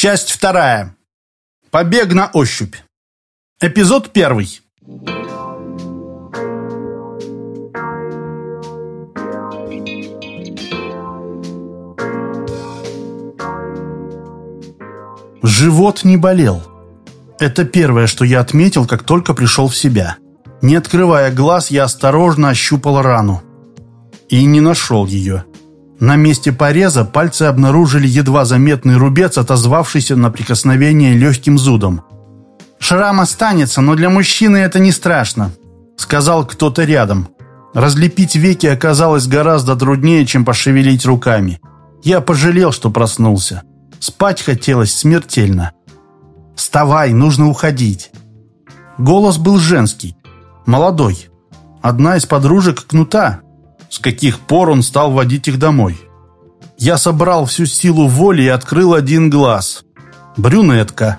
Часть вторая. Побег на ощупь. Эпизод первый. Живот не болел. Это первое, что я отметил, как только пришел в себя. Не открывая глаз, я осторожно ощупал рану. И не нашел ее. На месте пореза пальцы обнаружили едва заметный рубец, отозвавшийся на прикосновение легким зудом. «Шрам останется, но для мужчины это не страшно», — сказал кто-то рядом. Разлепить веки оказалось гораздо труднее, чем пошевелить руками. Я пожалел, что проснулся. Спать хотелось смертельно. «Вставай, нужно уходить». Голос был женский, молодой. Одна из подружек Кнута. С каких пор он стал водить их домой? Я собрал всю силу воли и открыл один глаз. Брюнетка.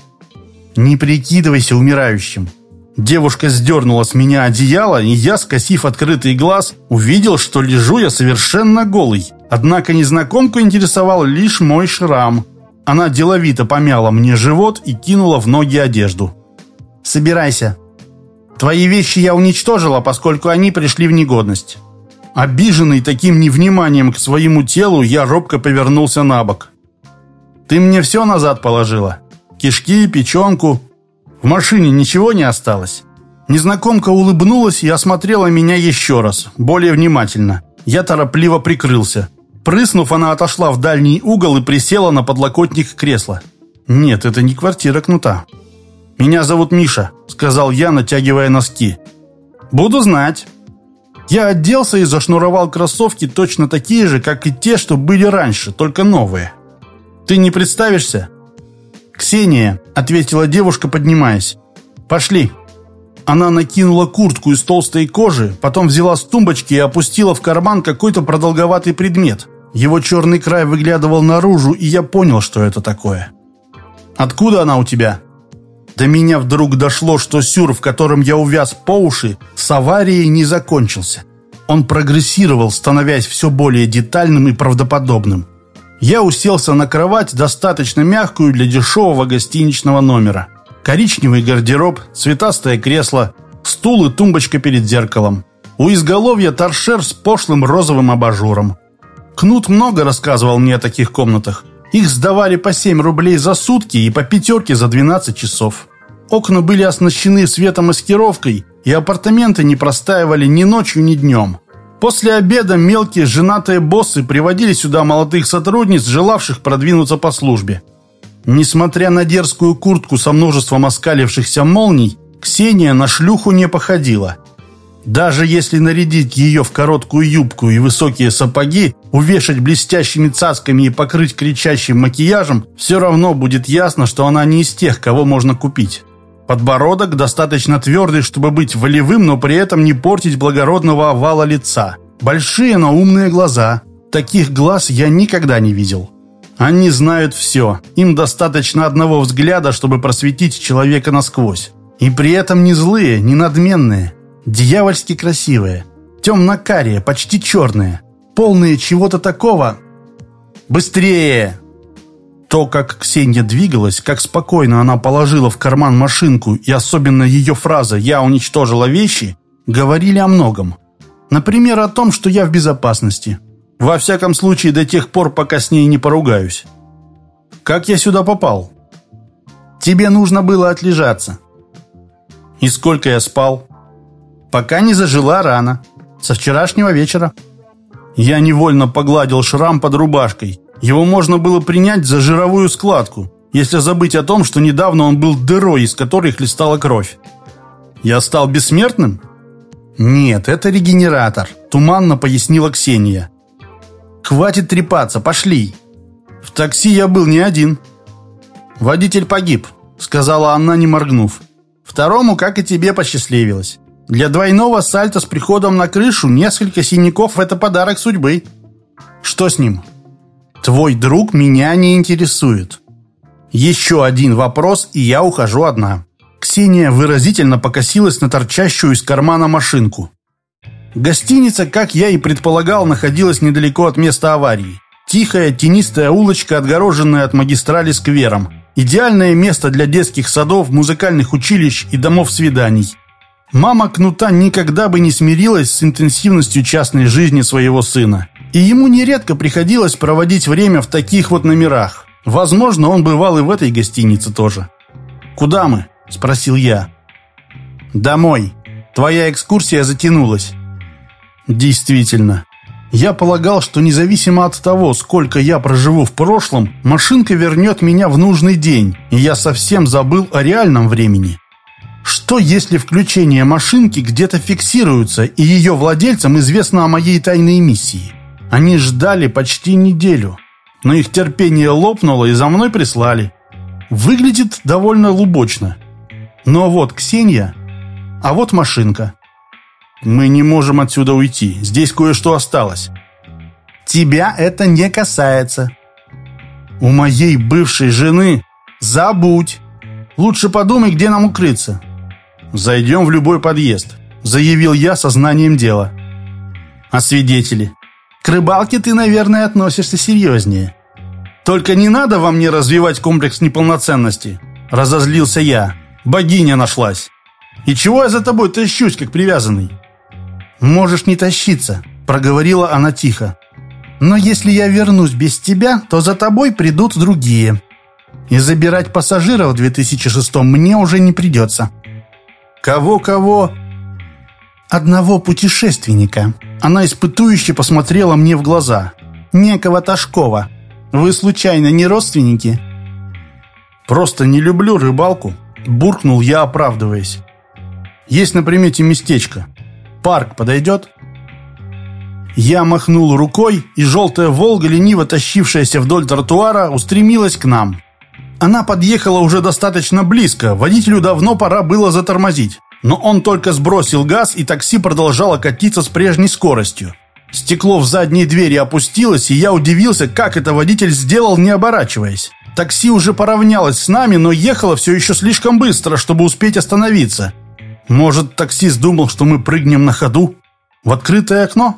Не прикидывайся умирающим. Девушка сдернула с меня одеяло, и я, скосив открытый глаз, увидел, что лежу я совершенно голый. Однако незнакомку интересовал лишь мой шрам – она деловито помяла мне живот и кинула в ноги одежду. «Собирайся. Твои вещи я уничтожила, поскольку они пришли в негодность». Обиженный таким невниманием к своему телу, я робко повернулся на бок. «Ты мне все назад положила? Кишки, печенку? В машине ничего не осталось?» Незнакомка улыбнулась и осмотрела меня еще раз, более внимательно. Я торопливо прикрылся. Прыснув, она отошла в дальний угол и присела на подлокотник кресла. «Нет, это не квартира кнута». «Меня зовут Миша», — сказал я, натягивая носки. «Буду знать». Я оделся и зашнуровал кроссовки точно такие же, как и те, что были раньше, только новые. «Ты не представишься?» «Ксения», — ответила девушка, поднимаясь. «Пошли». Она накинула куртку из толстой кожи, потом взяла с тумбочки и опустила в карман какой-то продолговатый предмет. Его черный край выглядывал наружу, и я понял, что это такое. «Откуда она у тебя?» До меня вдруг дошло, что сюр, в котором я увяз по уши, с аварией не закончился. Он прогрессировал, становясь все более детальным и правдоподобным. Я уселся на кровать, достаточно мягкую для дешевого гостиничного номера. Коричневый гардероб, цветастое кресло, стул и тумбочка перед зеркалом. У изголовья торшер с пошлым розовым абажуром. Кнут много рассказывал мне о таких комнатах. Их сдавали по 7 рублей за сутки и по пятерке за 12 часов. Окна были оснащены светомаскировкой, и апартаменты не простаивали ни ночью, ни днем. После обеда мелкие женатые боссы приводили сюда молодых сотрудниц, желавших продвинуться по службе. Несмотря на дерзкую куртку со множеством оскалившихся молний, Ксения на шлюху не походила. Даже если нарядить ее в короткую юбку и высокие сапоги, увешать блестящими цацками и покрыть кричащим макияжем, все равно будет ясно, что она не из тех, кого можно купить. Подбородок достаточно твердый, чтобы быть волевым, но при этом не портить благородного овала лица. Большие, но умные глаза. Таких глаз я никогда не видел. Они знают все. Им достаточно одного взгляда, чтобы просветить человека насквозь. И при этом не злые, не надменные. Дьявольски красивые. Темно-карие, почти черные. Полные чего-то такого. «Быстрее!» То, как Ксения двигалась, как спокойно она положила в карман машинку и особенно ее фраза «я уничтожила вещи» говорили о многом. Например, о том, что я в безопасности – во всяком случае, до тех пор, пока с ней не поругаюсь. Как я сюда попал? Тебе нужно было отлежаться. И сколько я спал? Пока не зажила рана. Со вчерашнего вечера. Я невольно погладил шрам под рубашкой. Его можно было принять за жировую складку, если забыть о том, что недавно он был дырой, из которой хлестала кровь. Я стал бессмертным? Нет, это регенератор, туманно пояснила Ксения. «Хватит трепаться, пошли!» «В такси я был не один». «Водитель погиб», — сказала она, не моргнув. «Второму, как и тебе, посчастливилось. Для двойного сальто с приходом на крышу несколько синяков — это подарок судьбы». «Что с ним?» «Твой друг меня не интересует». «Еще один вопрос, и я ухожу одна». Ксения выразительно покосилась на торчащую из кармана машинку. Гостиница, как я и предполагал, находилась недалеко от места аварии. Тихая, тенистая улочка, отгороженная от магистрали сквером. Идеальное место для детских садов, музыкальных училищ и домов свиданий. Мама Кнута никогда бы не смирилась с интенсивностью частной жизни своего сына. И ему нередко приходилось проводить время в таких вот номерах. Возможно, он бывал и в этой гостинице тоже. «Куда мы?» – спросил я. «Домой. Твоя экскурсия затянулась». «Действительно. Я полагал, что независимо от того, сколько я проживу в прошлом, машинка вернет меня в нужный день, и я совсем забыл о реальном времени». Что, если включение машинки где-то фиксируется, и ее владельцам известно о моей тайной миссии? Они ждали почти неделю, но их терпение лопнуло и за мной прислали. Выглядит довольно лубочно. Но вот Ксения, а вот машинка. Мы не можем отсюда уйти, здесь кое-что осталось. Тебя это не касается. У моей бывшей жены забудь. Лучше подумай, где нам укрыться. «Зайдем в любой подъезд», — заявил я со знанием дела. «А свидетели? К рыбалке ты, наверное, относишься серьезнее». «Только не надо во мне развивать комплекс неполноценности», — разозлился я. «Богиня нашлась. И чего я за тобой тащусь, как привязанный?» «Можешь не тащиться», — проговорила она тихо. «Но если я вернусь без тебя, то за тобой придут другие. И забирать пассажиров в 2006 мне уже не придется». «Кого-кого?» «Одного путешественника». Она испытующе посмотрела мне в глаза. «Некого Ташкова. Вы, случайно, не родственники?» «Просто не люблю рыбалку», — буркнул я, оправдываясь. «Есть на примете местечко. Парк подойдет?» Я махнул рукой, и желтая «Волга», лениво тащившаяся вдоль тротуара, устремилась к нам. Она подъехала уже достаточно близко, водителю давно пора было затормозить. Но он только сбросил газ, и такси продолжало катиться с прежней скоростью. Стекло в задней двери опустилось, и я удивился, как это водитель сделал, не оборачиваясь. Такси уже поравнялось с нами, но ехало все еще слишком быстро, чтобы успеть остановиться. Может, таксист думал, что мы прыгнем на ходу? В открытое окно?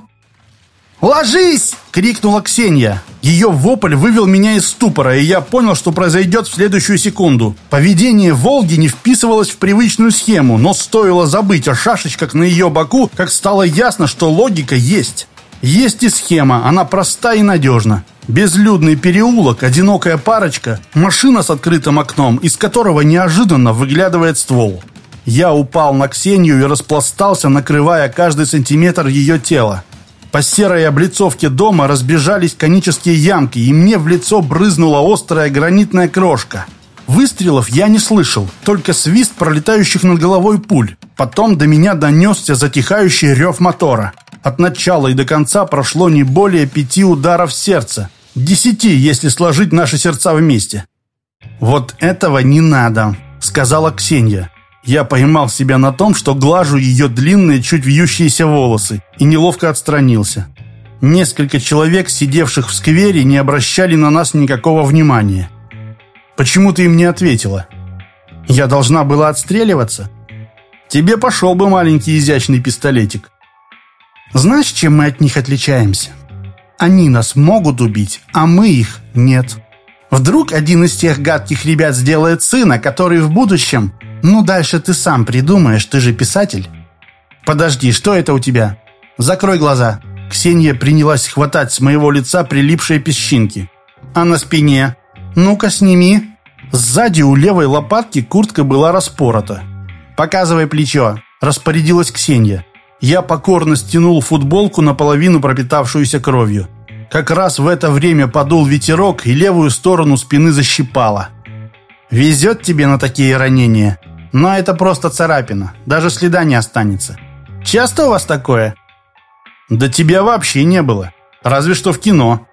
«Ложись!» — крикнула Ксения. Ее вопль вывел меня из ступора, и я понял, что произойдет в следующую секунду. Поведение «Волги» не вписывалось в привычную схему, но стоило забыть о шашечках на ее боку, как стало ясно, что логика есть. Есть и схема, она проста и надежна. Безлюдный переулок, одинокая парочка, машина с открытым окном, из которого неожиданно выглядывает ствол. Я упал на Ксению и распластался, накрывая каждый сантиметр ее тела. По серой облицовке дома разбежались конические ямки, и мне в лицо брызнула острая гранитная крошка. Выстрелов я не слышал, только свист пролетающих над головой пуль. Потом до меня донесся затихающий рев мотора. От начала и до конца прошло не более пяти ударов сердца. Десяти, если сложить наши сердца вместе. «Вот этого не надо», — сказала Ксения. Я поймал себя на том, что глажу ее длинные, чуть вьющиеся волосы, и неловко отстранился. Несколько человек, сидевших в сквере, не обращали на нас никакого внимания. «Почему ты им не ответила?» «Я должна была отстреливаться?» «Тебе пошел бы маленький изящный пистолетик». «Знаешь, чем мы от них отличаемся?» «Они нас могут убить, а мы их нет». Вдруг один из тех гадких ребят сделает сына, который в будущем «Ну, дальше ты сам придумаешь, ты же писатель». «Подожди, что это у тебя?» «Закрой глаза». Ксения принялась хватать с моего лица прилипшие песчинки. «А на спине?» «Ну-ка, сними». Сзади у левой лопатки куртка была распорота. «Показывай плечо», – распорядилась Ксения. Я покорно стянул футболку, наполовину пропитавшуюся кровью. Как раз в это время подул ветерок, и левую сторону спины защипало. «Везет тебе на такие ранения?» Но это просто царапина, даже следа не останется. Часто у вас такое? Да тебя вообще не было, разве что в кино.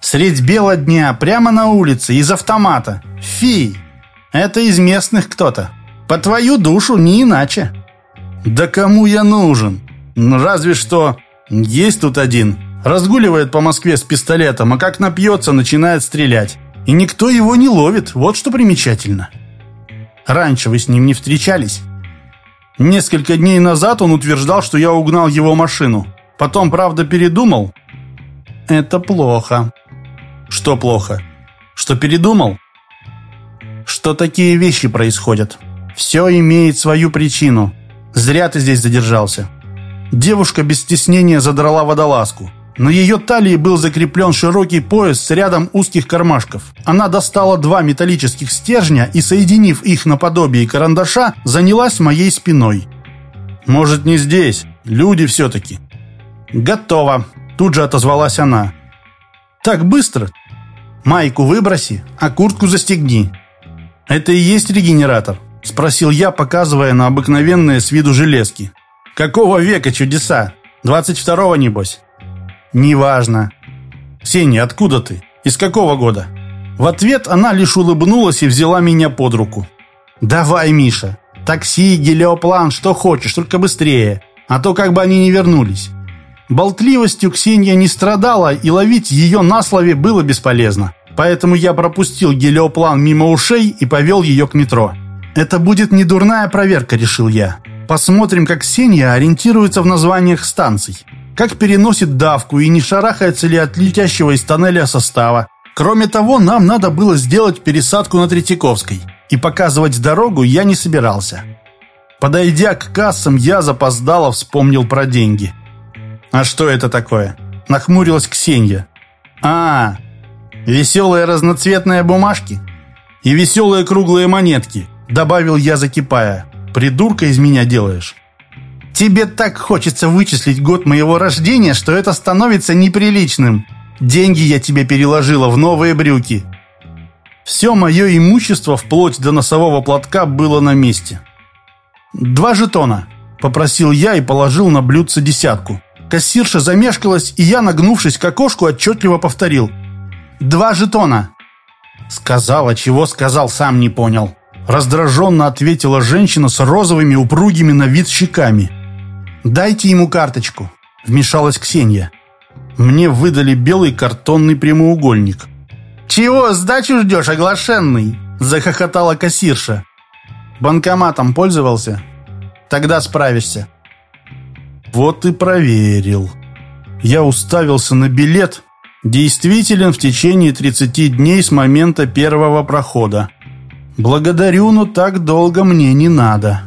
Средь бела дня, прямо на улице, из автомата. Фи! Это из местных кто-то. По твою душу, не иначе. Да кому я нужен? Ну, разве что... Есть тут один. Разгуливает по Москве с пистолетом, а как напьется, начинает стрелять. И никто его не ловит, вот что примечательно. Раньше вы с ним не встречались? Несколько дней назад он утверждал, что я угнал его машину. Потом, правда, передумал. Это плохо. Что плохо? Что передумал? что такие вещи происходят. Все имеет свою причину. Зря ты здесь задержался». Девушка без стеснения задрала водолазку. На ее талии был закреплен широкий пояс с рядом узких кармашков. Она достала два металлических стержня и, соединив их наподобие карандаша, занялась моей спиной. «Может, не здесь? Люди все-таки». «Готово», — тут же отозвалась она. «Так быстро? Майку выброси, а куртку застегни». «Это и есть регенератор?» — спросил я, показывая на обыкновенные с виду железки. «Какого века чудеса? 22-го, небось?» «Неважно». «Ксения, откуда ты? Из какого года?» В ответ она лишь улыбнулась и взяла меня под руку. «Давай, Миша. Такси, гелиоплан, что хочешь, только быстрее. А то как бы они не вернулись». Болтливостью Ксения не страдала, и ловить ее на слове было бесполезно. Поэтому я пропустил гелиоплан мимо ушей и повел ее к метро. «Это будет не дурная проверка», — решил я. «Посмотрим, как Ксения ориентируется в названиях станций» как переносит давку и не шарахается ли от летящего из тоннеля состава. Кроме того, нам надо было сделать пересадку на Третьяковской, и показывать дорогу я не собирался. Подойдя к кассам, я запоздало вспомнил про деньги. «А что это такое?» – нахмурилась Ксения. «А, веселые разноцветные бумажки и веселые круглые монетки», – добавил я, закипая. «Придурка из меня делаешь». Тебе так хочется вычислить год моего рождения, что это становится неприличным. Деньги я тебе переложила в новые брюки. Все мое имущество, вплоть до носового платка, было на месте. «Два жетона», — попросил я и положил на блюдце десятку. Кассирша замешкалась, и я, нагнувшись к окошку, отчетливо повторил. «Два жетона». Сказала, чего сказал, сам не понял. Раздраженно ответила женщина с розовыми упругими на вид щеками. «Дайте ему карточку», — вмешалась Ксения. Мне выдали белый картонный прямоугольник. «Чего сдачу ждешь, оглашенный?» — захохотала кассирша. «Банкоматом пользовался? Тогда справишься». Вот и проверил. Я уставился на билет. Действителен в течение 30 дней с момента первого прохода. Благодарю, но так долго мне не надо.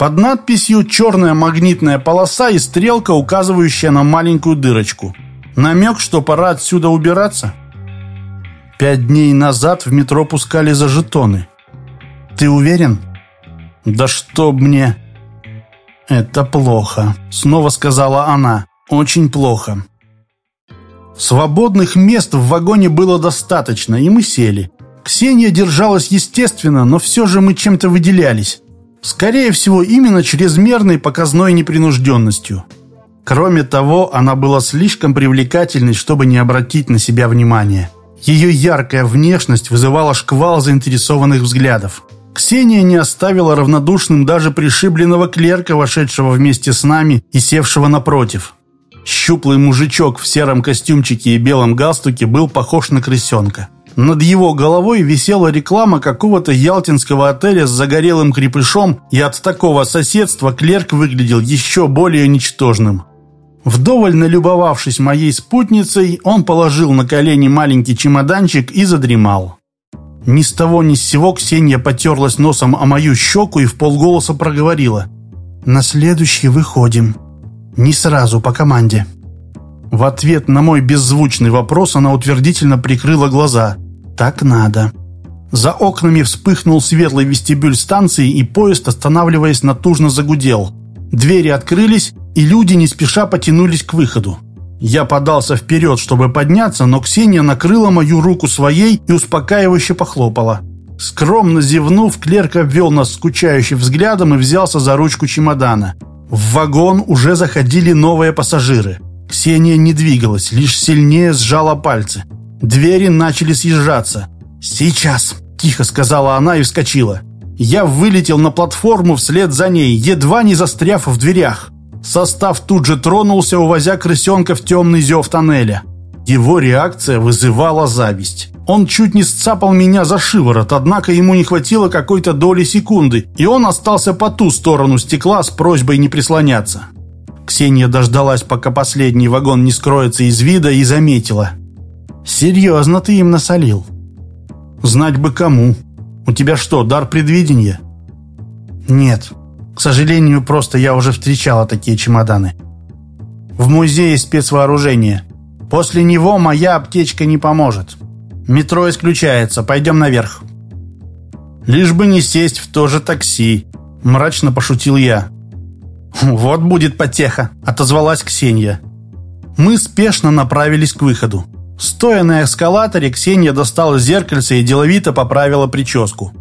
Под надписью черная магнитная полоса и стрелка, указывающая на маленькую дырочку. Намек, что пора отсюда убираться. Пять дней назад в метро пускали за жетоны. Ты уверен? Да что мне... Это плохо, снова сказала она. Очень плохо. Свободных мест в вагоне было достаточно, и мы сели. Ксения держалась естественно, но все же мы чем-то выделялись. Скорее всего, именно чрезмерной показной непринужденностью. Кроме того, она была слишком привлекательной, чтобы не обратить на себя внимания. Ее яркая внешность вызывала шквал заинтересованных взглядов. Ксения не оставила равнодушным даже пришибленного клерка, вошедшего вместе с нами и севшего напротив. Щуплый мужичок в сером костюмчике и белом галстуке был похож на крысенка. Над его головой висела реклама какого-то ялтинского отеля с загорелым крепышом, и от такого соседства клерк выглядел еще более ничтожным. Вдоволь налюбовавшись моей спутницей, он положил на колени маленький чемоданчик и задремал. Ни с того ни с сего Ксения потерлась носом о мою щеку и в полголоса проговорила. «На следующий выходим. Не сразу, по команде». В ответ на мой беззвучный вопрос она утвердительно прикрыла глаза. «Так надо». За окнами вспыхнул светлый вестибюль станции, и поезд, останавливаясь, натужно загудел. Двери открылись, и люди не спеша потянулись к выходу. Я подался вперед, чтобы подняться, но Ксения накрыла мою руку своей и успокаивающе похлопала. Скромно зевнув, клерк обвел нас скучающим взглядом и взялся за ручку чемодана. В вагон уже заходили новые пассажиры. Ксения не двигалась, лишь сильнее сжала пальцы. Двери начали съезжаться. «Сейчас!» – тихо сказала она и вскочила. Я вылетел на платформу вслед за ней, едва не застряв в дверях. Состав тут же тронулся, увозя крысенка в темный зев тоннеля. Его реакция вызывала зависть. Он чуть не сцапал меня за шиворот, однако ему не хватило какой-то доли секунды, и он остался по ту сторону стекла с просьбой не прислоняться. Ксения дождалась, пока последний вагон не скроется из вида, и заметила. «Серьезно ты им насолил?» «Знать бы кому». У тебя что, дар предвидения?» «Нет. К сожалению, просто я уже встречала такие чемоданы. В музее спецвооружения. После него моя аптечка не поможет. Метро исключается. Пойдем наверх». «Лишь бы не сесть в то же такси», — мрачно пошутил я. «Вот будет потеха», — отозвалась Ксения. Мы спешно направились к выходу. Стоя на эскалаторе, Ксения достала зеркальце и деловито поправила прическу.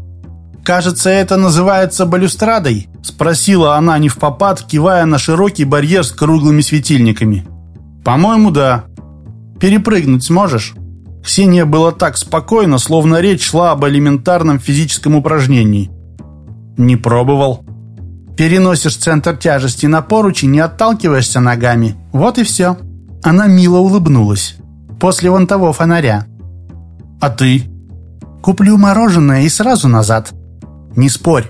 «Кажется, это называется балюстрадой?» – спросила она не в попад, кивая на широкий барьер с круглыми светильниками. «По-моему, да». «Перепрыгнуть сможешь?» Ксения была так спокойна, словно речь шла об элементарном физическом упражнении. «Не пробовал». «Переносишь центр тяжести на поручень, не отталкиваешься ногами. Вот и все». Она мило улыбнулась после вон того фонаря. А ты? Куплю мороженое и сразу назад. Не спорь.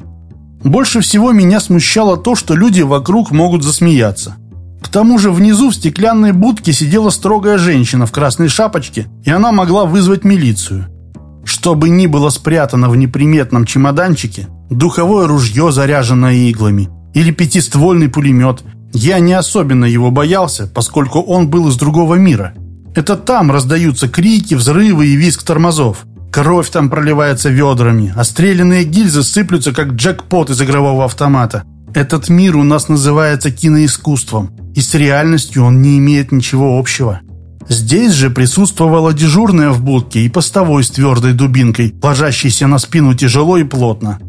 Больше всего меня смущало то, что люди вокруг могут засмеяться. К тому же внизу в стеклянной будке сидела строгая женщина в красной шапочке, и она могла вызвать милицию. Что бы ни было спрятано в неприметном чемоданчике, духовое ружье, заряженное иглами, или пятиствольный пулемет, я не особенно его боялся, поскольку он был из другого мира – это там раздаются крики, взрывы и визг тормозов. Кровь там проливается ведрами, а стрелянные гильзы сыплются, как джекпот из игрового автомата. Этот мир у нас называется киноискусством, и с реальностью он не имеет ничего общего. Здесь же присутствовала дежурная в будке и постовой с твердой дубинкой, ложащийся на спину тяжело и плотно.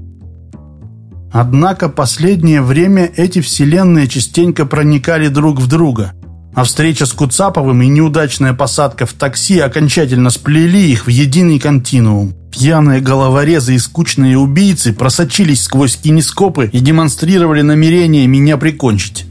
Однако последнее время эти вселенные частенько проникали друг в друга – а встреча с Куцаповым и неудачная посадка в такси окончательно сплели их в единый континуум. Пьяные головорезы и скучные убийцы просочились сквозь кинескопы и демонстрировали намерение меня прикончить.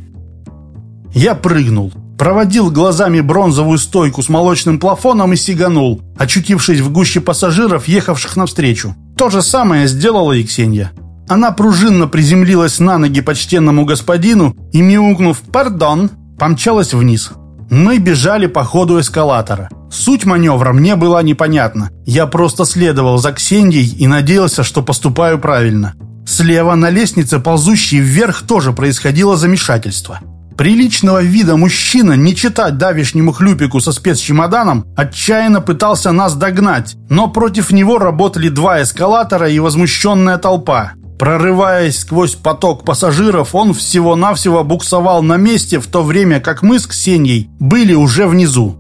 Я прыгнул, проводил глазами бронзовую стойку с молочным плафоном и сиганул, очутившись в гуще пассажиров, ехавших навстречу. То же самое сделала и Ксения. Она пружинно приземлилась на ноги почтенному господину и, мяукнув «Пардон», помчалась вниз. Мы бежали по ходу эскалатора. Суть маневра мне была непонятна. Я просто следовал за Ксенией и надеялся, что поступаю правильно. Слева на лестнице, ползущей вверх, тоже происходило замешательство. Приличного вида мужчина, не читать давишнему хлюпику со спецчемоданом, отчаянно пытался нас догнать, но против него работали два эскалатора и возмущенная толпа. Прорываясь сквозь поток пассажиров, он всего-навсего буксовал на месте, в то время как мы с Ксенией были уже внизу.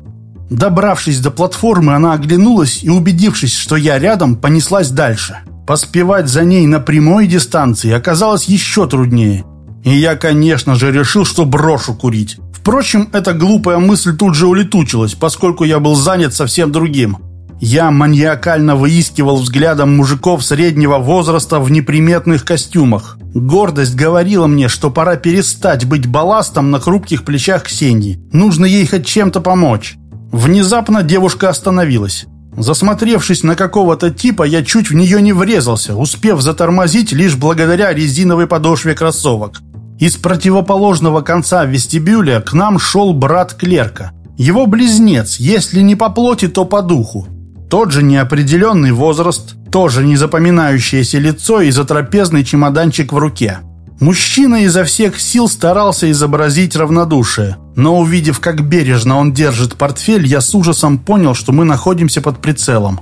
Добравшись до платформы, она оглянулась и, убедившись, что я рядом, понеслась дальше. Поспевать за ней на прямой дистанции оказалось еще труднее. И я, конечно же, решил, что брошу курить. Впрочем, эта глупая мысль тут же улетучилась, поскольку я был занят совсем другим – я маньякально выискивал взглядом мужиков среднего возраста в неприметных костюмах. Гордость говорила мне, что пора перестать быть балластом на хрупких плечах Ксении. Нужно ей хоть чем-то помочь. Внезапно девушка остановилась. Засмотревшись на какого-то типа, я чуть в нее не врезался, успев затормозить лишь благодаря резиновой подошве кроссовок. Из противоположного конца вестибюля к нам шел брат клерка. Его близнец, если не по плоти, то по духу. Тот же неопределенный возраст, тоже незапоминающееся лицо и затрапезный чемоданчик в руке. Мужчина изо всех сил старался изобразить равнодушие, но увидев, как бережно он держит портфель, я с ужасом понял, что мы находимся под прицелом.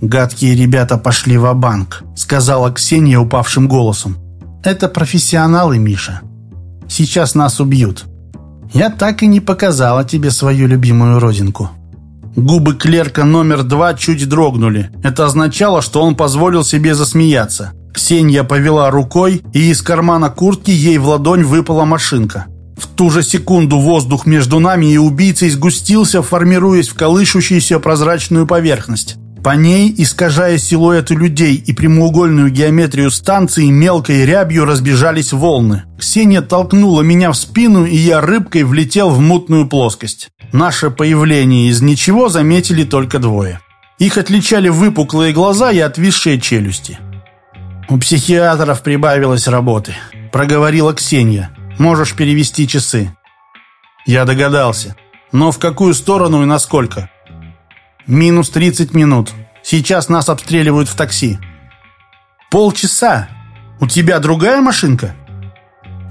«Гадкие ребята пошли в банк сказала Ксения упавшим голосом. «Это профессионалы, Миша. Сейчас нас убьют. Я так и не показала тебе свою любимую родинку». Губы клерка номер два чуть дрогнули. Это означало, что он позволил себе засмеяться. Ксения повела рукой, и из кармана куртки ей в ладонь выпала машинка. В ту же секунду воздух между нами и убийцей сгустился, формируясь в колышущуюся прозрачную поверхность. По ней, искажая силуэты людей и прямоугольную геометрию станции, мелкой рябью разбежались волны. Ксения толкнула меня в спину, и я рыбкой влетел в мутную плоскость. Наше появление из ничего заметили только двое. Их отличали выпуклые глаза и отвисшие челюсти. «У психиатров прибавилось работы», — проговорила Ксения. «Можешь перевести часы». Я догадался. Но в какую сторону и насколько? «Минус 30 минут. Сейчас нас обстреливают в такси». Полчаса. У тебя другая машинка?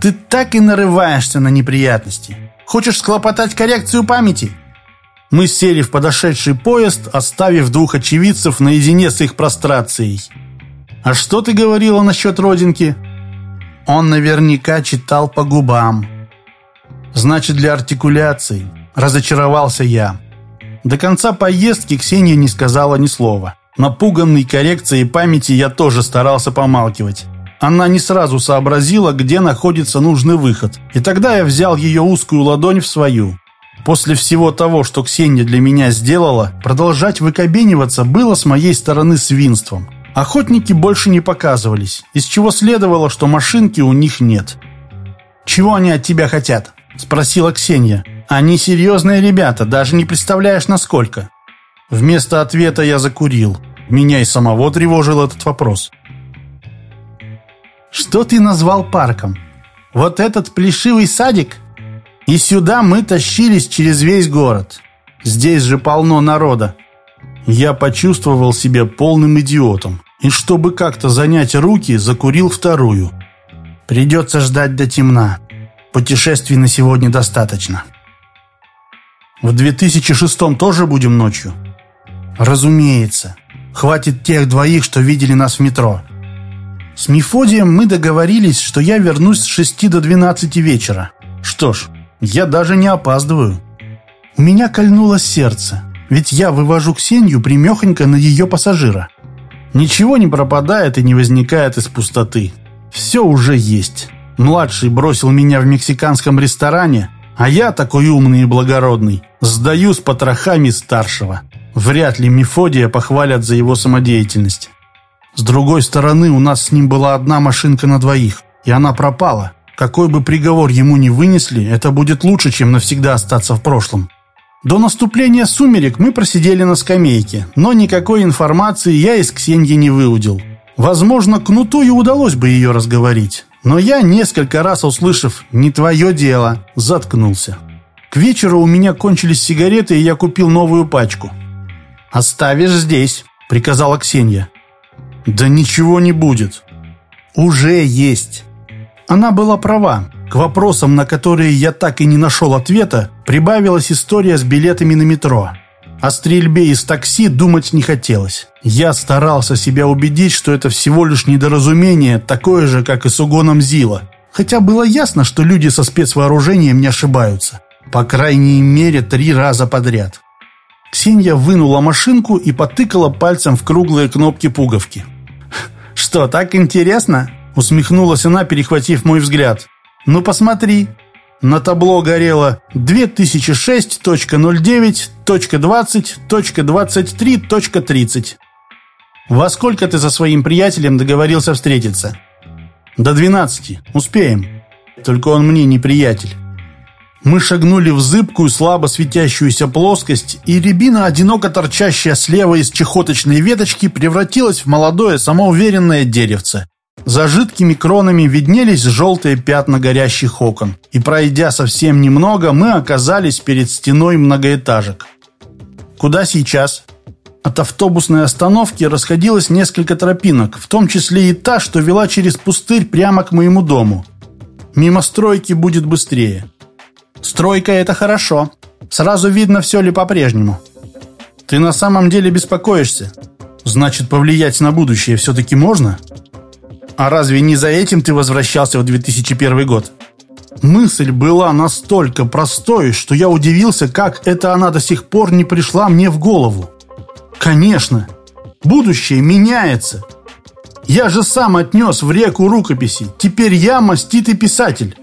Ты так и нарываешься на неприятности. Хочешь склопотать коррекцию памяти? Мы сели в подошедший поезд, оставив двух очевидцев наедине с их прострацией. «А что ты говорила насчет родинки?» Он наверняка читал по губам. «Значит, для артикуляции». Разочаровался я. До конца поездки Ксения не сказала ни слова. Напуганный коррекцией памяти я тоже старался помалкивать. Она не сразу сообразила, где находится нужный выход. И тогда я взял ее узкую ладонь в свою. После всего того, что Ксения для меня сделала, продолжать выкобениваться было с моей стороны свинством. Охотники больше не показывались, из чего следовало, что машинки у них нет. «Чего они от тебя хотят?» – спросила Ксения. «Они серьезные ребята, даже не представляешь, насколько». Вместо ответа я закурил. Меня и самого тревожил этот вопрос. «Что ты назвал парком? Вот этот плешивый садик?» И сюда мы тащились через весь город. Здесь же полно народа. Я почувствовал себя полным идиотом. И чтобы как-то занять руки, закурил вторую. Придется ждать до темна. Путешествий на сегодня достаточно. В 2006 тоже будем ночью? Разумеется. Хватит тех двоих, что видели нас в метро. С Мефодием мы договорились, что я вернусь с 6 до 12 вечера. Что ж, я даже не опаздываю. У меня кольнуло сердце, ведь я вывожу Ксению примехонько на ее пассажира. Ничего не пропадает и не возникает из пустоты. Все уже есть. Младший бросил меня в мексиканском ресторане, а я, такой умный и благородный, сдаю с потрохами старшего. Вряд ли Мефодия похвалят за его самодеятельность. С другой стороны, у нас с ним была одна машинка на двоих, и она пропала. Какой бы приговор ему ни вынесли, это будет лучше, чем навсегда остаться в прошлом. До наступления сумерек мы просидели на скамейке, но никакой информации я из Ксеньи не выудил. Возможно, Кнуту и удалось бы ее разговорить. Но я, несколько раз услышав «не твое дело», заткнулся. К вечеру у меня кончились сигареты, и я купил новую пачку. «Оставишь здесь», — приказала Ксения. «Да ничего не будет». «Уже есть». Она была права. К вопросам, на которые я так и не нашел ответа, прибавилась история с билетами на метро. О стрельбе из такси думать не хотелось. Я старался себя убедить, что это всего лишь недоразумение, такое же, как и с угоном Зила. Хотя было ясно, что люди со спецвооружением не ошибаются. По крайней мере, три раза подряд. Ксения вынула машинку и потыкала пальцем в круглые кнопки пуговки. «Что, так интересно?» Усмехнулась она, перехватив мой взгляд. «Ну посмотри». На табло горело 2006.09.20.23.30. «Во сколько ты со своим приятелем договорился встретиться?» «До 12. Успеем. Только он мне не приятель». Мы шагнули в зыбкую, слабо светящуюся плоскость, и рябина, одиноко торчащая слева из чехоточной веточки, превратилась в молодое, самоуверенное деревце. За жидкими кронами виднелись желтые пятна горящих окон, и, пройдя совсем немного, мы оказались перед стеной многоэтажек. «Куда сейчас?» От автобусной остановки расходилось несколько тропинок, в том числе и та, что вела через пустырь прямо к моему дому. Мимо стройки будет быстрее. Стройка – это хорошо. Сразу видно, все ли по-прежнему. Ты на самом деле беспокоишься. Значит, повлиять на будущее все-таки можно?» А разве не за этим ты возвращался в 2001 год? Мысль была настолько простой, что я удивился, как это она до сих пор не пришла мне в голову. Конечно, будущее меняется. Я же сам отнес в реку рукописи. Теперь я маститый писатель.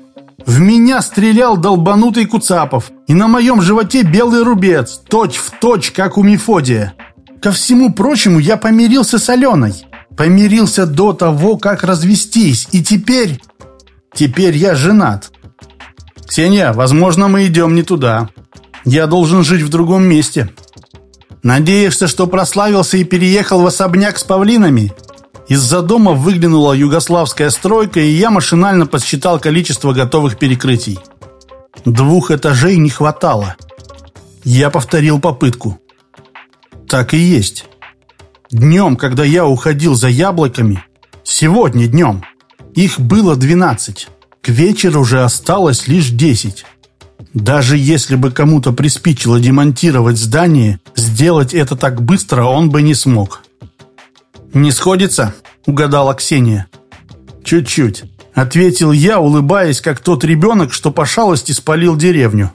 В меня стрелял долбанутый Куцапов, и на моем животе белый рубец, точь в точь, как у Мефодия. Ко всему прочему, я помирился с Аленой. Помирился до того, как развестись, и теперь... Теперь я женат. Ксения, возможно, мы идем не туда. Я должен жить в другом месте. Надеешься, что прославился и переехал в особняк с павлинами? Из-за дома выглянула югославская стройка, и я машинально подсчитал количество готовых перекрытий. Двух этажей не хватало. Я повторил попытку. Так и есть. Днем, когда я уходил за яблоками, Сегодня днем. Их было 12. К вечеру уже осталось лишь 10. Даже если бы кому-то приспичило демонтировать здание, сделать это так быстро он бы не смог. «Не сходится?» – угадала Ксения. «Чуть-чуть», – ответил я, улыбаясь, как тот ребенок, что по шалости спалил деревню.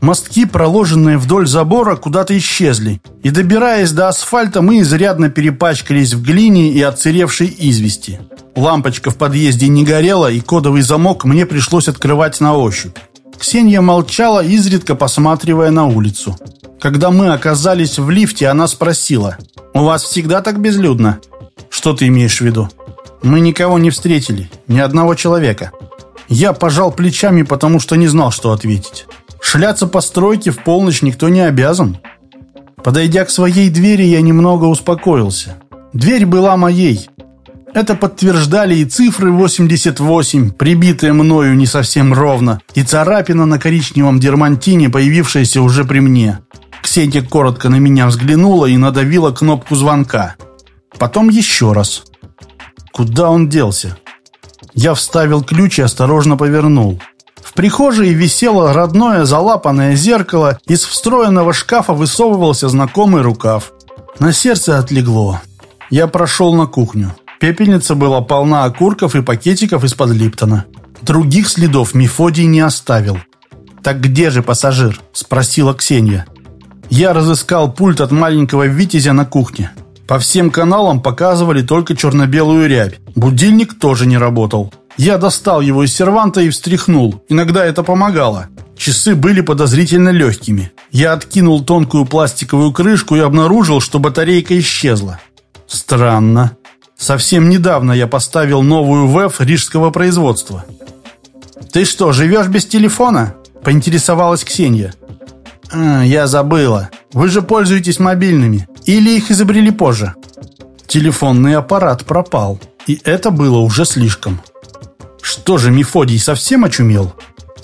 Мостки, проложенные вдоль забора, куда-то исчезли, и, добираясь до асфальта, мы изрядно перепачкались в глине и отсыревшей извести. Лампочка в подъезде не горела, и кодовый замок мне пришлось открывать на ощупь. Ксения молчала, изредка посматривая на улицу. Когда мы оказались в лифте, она спросила, «У вас всегда так безлюдно?» «Что ты имеешь в виду?» «Мы никого не встретили, ни одного человека». Я пожал плечами, потому что не знал, что ответить. Шляться по стройке в полночь никто не обязан. Подойдя к своей двери, я немного успокоился. Дверь была моей. Это подтверждали и цифры 88, прибитые мною не совсем ровно, и царапина на коричневом дермантине, появившаяся уже при мне. Ксения коротко на меня взглянула и надавила кнопку звонка. Потом еще раз. Куда он делся? Я вставил ключ и осторожно повернул. В прихожей висело родное залапанное зеркало, из встроенного шкафа высовывался знакомый рукав. На сердце отлегло. Я прошел на кухню. Пепельница была полна окурков и пакетиков из-под Липтона. Других следов Мефодий не оставил. «Так где же пассажир?» – спросила Ксения. Я разыскал пульт от маленького Витязя на кухне. По всем каналам показывали только черно-белую рябь. Будильник тоже не работал. Я достал его из серванта и встряхнул. Иногда это помогало. Часы были подозрительно легкими. Я откинул тонкую пластиковую крышку и обнаружил, что батарейка исчезла. Странно. Совсем недавно я поставил новую ВЭФ рижского производства. «Ты что, живешь без телефона?» – поинтересовалась Ксения. «А, я забыла. Вы же пользуетесь мобильными. Или их изобрели позже?» Телефонный аппарат пропал. И это было уже слишком. Что же, Мефодий совсем очумел?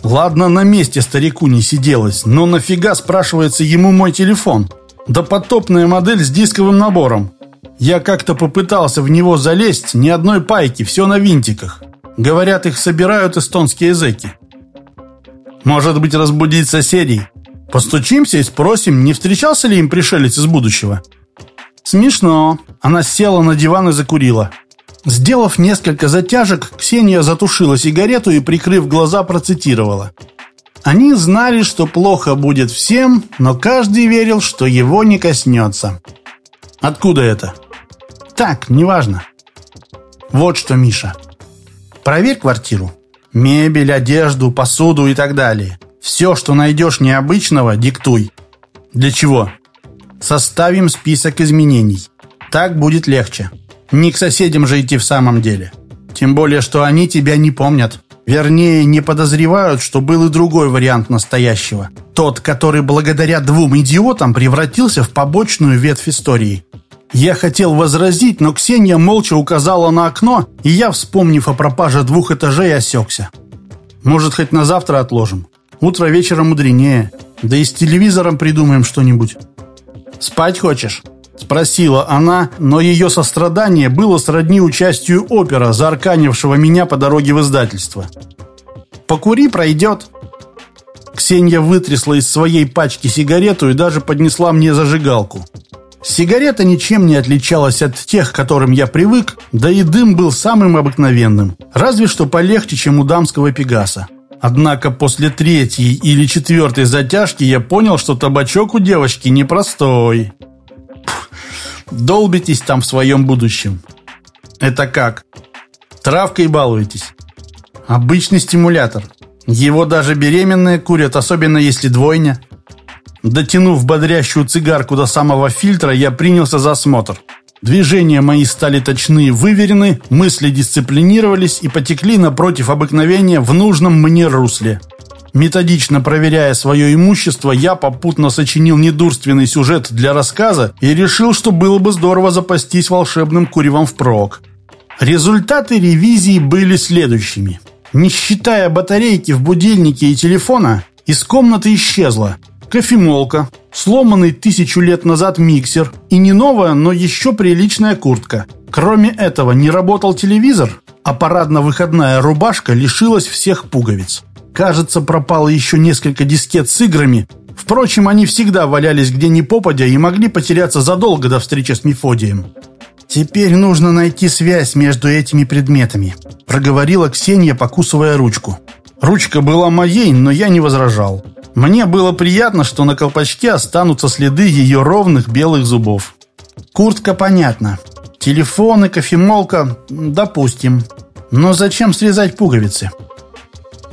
Ладно, на месте старику не сиделось, но нафига, спрашивается, ему мой телефон? Да потопная модель с дисковым набором. Я как-то попытался в него залезть, ни одной пайки, все на винтиках. Говорят, их собирают эстонские зэки. Может быть, разбудить соседей? Постучимся и спросим, не встречался ли им пришелец из будущего? Смешно. Она села на диван и закурила. Сделав несколько затяжек, Ксения затушила сигарету и, прикрыв глаза, процитировала. Они знали, что плохо будет всем, но каждый верил, что его не коснется. Откуда это? Так, неважно. Вот что, Миша. Проверь квартиру. Мебель, одежду, посуду и так далее. Все, что найдешь необычного, диктуй. Для чего? Составим список изменений. Так будет легче. Не к соседям же идти в самом деле. Тем более, что они тебя не помнят. Вернее, не подозревают, что был и другой вариант настоящего. Тот, который благодаря двум идиотам превратился в побочную ветвь истории. Я хотел возразить, но Ксения молча указала на окно, и я, вспомнив о пропаже двух этажей, осекся. Может, хоть на завтра отложим? Утро вечера мудренее. Да и с телевизором придумаем что-нибудь. Спать хочешь? Спросила она, но ее сострадание было сродни участию опера, заарканившего меня по дороге в издательство. «Покури, пройдет». Ксения вытрясла из своей пачки сигарету и даже поднесла мне зажигалку. Сигарета ничем не отличалась от тех, к которым я привык, да и дым был самым обыкновенным, разве что полегче, чем у дамского пегаса. Однако после третьей или четвертой затяжки я понял, что табачок у девочки непростой. Долбитесь там в своем будущем. Это как? Травкой балуетесь? Обычный стимулятор. Его даже беременные курят, особенно если двойня. Дотянув бодрящую цигарку до самого фильтра, я принялся за осмотр. Движения мои стали точны и выверены, мысли дисциплинировались и потекли напротив обыкновения в нужном мне русле. Методично проверяя свое имущество, я попутно сочинил недурственный сюжет для рассказа и решил, что было бы здорово запастись волшебным куревом впрок. Результаты ревизии были следующими. Не считая батарейки в будильнике и телефона, из комнаты исчезла кофемолка, сломанный тысячу лет назад миксер и не новая, но еще приличная куртка. Кроме этого, не работал телевизор, а парадно-выходная рубашка лишилась всех пуговиц. Кажется, пропало еще несколько дискет с играми. Впрочем, они всегда валялись где ни попадя и могли потеряться задолго до встречи с Мефодием. «Теперь нужно найти связь между этими предметами», – проговорила Ксения, покусывая ручку. Ручка была моей, но я не возражал. Мне было приятно, что на колпачке останутся следы ее ровных белых зубов. Куртка понятно. Телефоны, кофемолка, допустим. Но зачем срезать пуговицы?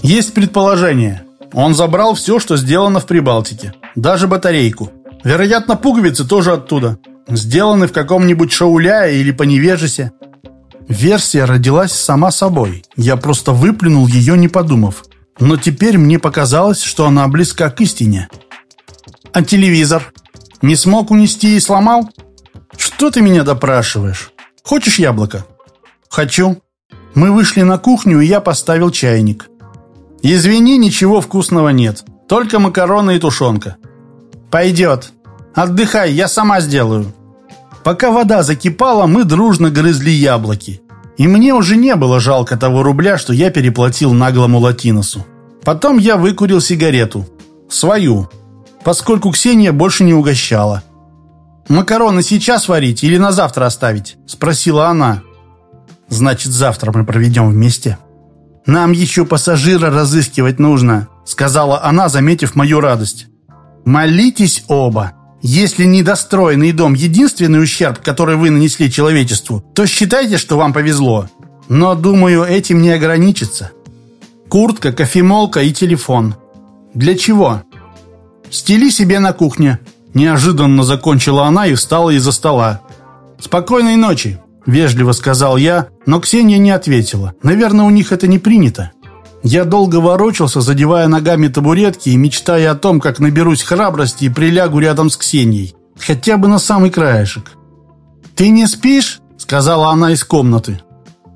Есть предположение. Он забрал все, что сделано в Прибалтике. Даже батарейку. Вероятно, пуговицы тоже оттуда. Сделаны в каком-нибудь шауляе или по невежесе. Версия родилась сама собой. Я просто выплюнул ее, не подумав. Но теперь мне показалось, что она близка к истине. А телевизор? Не смог унести и сломал? Что ты меня допрашиваешь? Хочешь яблоко? Хочу. Мы вышли на кухню, и я поставил чайник. Извини, ничего вкусного нет. Только макароны и тушенка. Пойдет. Отдыхай, я сама сделаю. Пока вода закипала, мы дружно грызли яблоки. И мне уже не было жалко того рубля, что я переплатил наглому латиносу. Потом я выкурил сигарету. Свою. Поскольку Ксения больше не угощала. «Макароны сейчас варить или на завтра оставить?» – спросила она. «Значит, завтра мы проведем вместе». «Нам еще пассажира разыскивать нужно», – сказала она, заметив мою радость. «Молитесь оба. Если недостроенный дом – единственный ущерб, который вы нанесли человечеству, то считайте, что вам повезло. Но, думаю, этим не ограничится. Куртка, кофемолка и телефон. Для чего? Стели себе на кухне. Неожиданно закончила она и встала из-за стола. «Спокойной ночи», – вежливо сказал я, но Ксения не ответила. Наверное, у них это не принято. Я долго ворочался, задевая ногами табуретки и мечтая о том, как наберусь храбрости и прилягу рядом с Ксенией. Хотя бы на самый краешек. «Ты не спишь?» – сказала она из комнаты.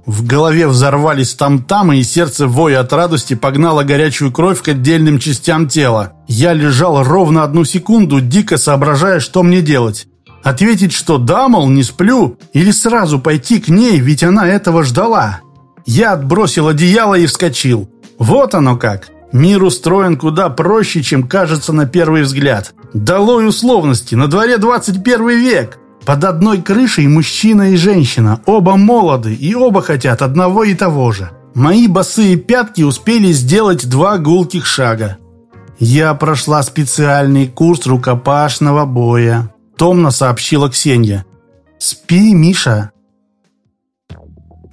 В голове взорвались там-тамы, и сердце воя от радости погнало горячую кровь к отдельным частям тела. Я лежал ровно одну секунду, дико соображая, что мне делать. Ответить, что да, мол, не сплю, или сразу пойти к ней, ведь она этого ждала. Я отбросил одеяло и вскочил. Вот оно как. Мир устроен куда проще, чем кажется на первый взгляд. Долой условности, на дворе 21 век. Под одной крышей мужчина и женщина, оба молоды и оба хотят одного и того же. Мои босые пятки успели сделать два гулких шага. Я прошла специальный курс рукопашного боя, томно сообщила Ксения. Спи, Миша.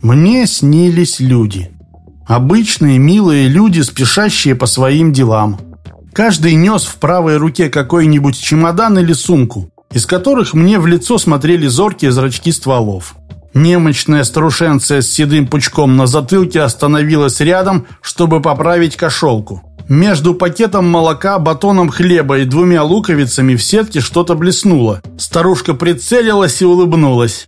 Мне снились люди. Обычные, милые люди, спешащие по своим делам. Каждый нес в правой руке какой-нибудь чемодан или сумку из которых мне в лицо смотрели зоркие зрачки стволов. Немощная старушенция с седым пучком на затылке остановилась рядом, чтобы поправить кошелку. Между пакетом молока, батоном хлеба и двумя луковицами в сетке что-то блеснуло. Старушка прицелилась и улыбнулась.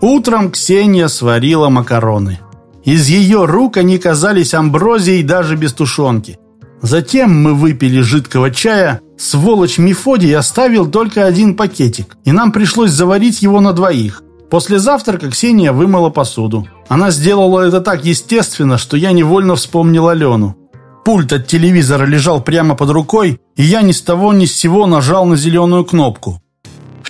Утром Ксения сварила макароны. Из ее рук они казались амброзией даже без тушенки. Затем мы выпили жидкого чая. Сволочь Мефодий оставил только один пакетик, и нам пришлось заварить его на двоих. После завтрака Ксения вымыла посуду. Она сделала это так естественно, что я невольно вспомнил Алену. Пульт от телевизора лежал прямо под рукой, и я ни с того ни с сего нажал на зеленую кнопку.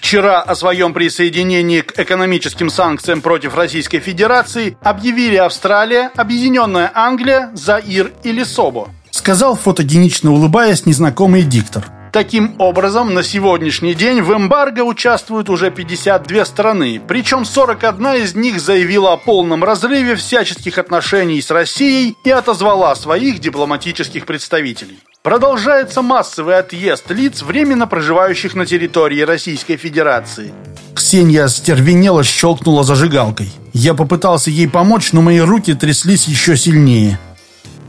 Вчера о своем присоединении к экономическим санкциям против Российской Федерации объявили Австралия, Объединенная Англия, Заир и Лесобо сказал фотогенично улыбаясь незнакомый диктор. Таким образом, на сегодняшний день в эмбарго участвуют уже 52 страны, причем 41 из них заявила о полном разрыве всяческих отношений с Россией и отозвала своих дипломатических представителей. Продолжается массовый отъезд лиц, временно проживающих на территории Российской Федерации. Ксения стервенело щелкнула зажигалкой. Я попытался ей помочь, но мои руки тряслись еще сильнее.